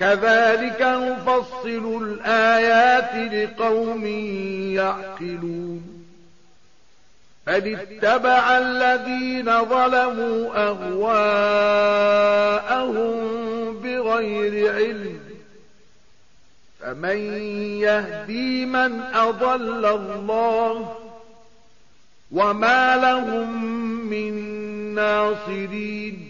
كذلك نفصل الآيات لقوم يعقلون. بل اتبع الذين ظلموا أهواءهم بغير علم. فمن يهدي من أضل الله وما لهم من ناصرين.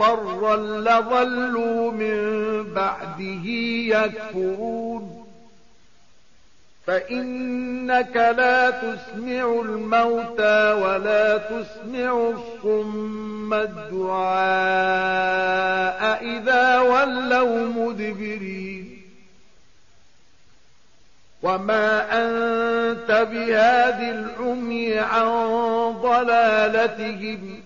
مصفرا لظلوا من بعده يكفرون فإنك لا تسمع الموتى ولا تسمع الصم الدعاء إذا ولوا مدبرين وما أنت بهاد العمي عن ضلالتهم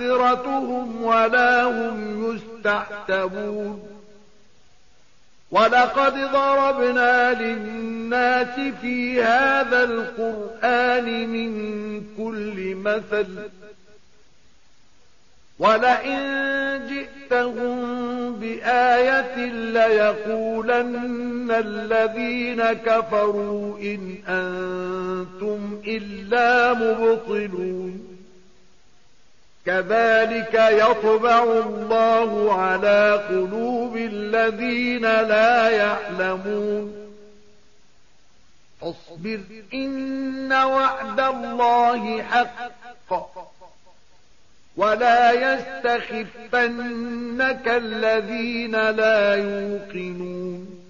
معذرتهم ولا هم يستحتبون ولقد ضربنا للناس في هذا القرآن من كل مثل. ولئن جئتهم بآية ليقولن الذين كفروا إن أنتم إلا مبطلون. كذلك يطبع الله على قلوب الذين لا يعلمون. اصبر إن وعد الله حق. ولا يستخفنك الذين لا يوقنون.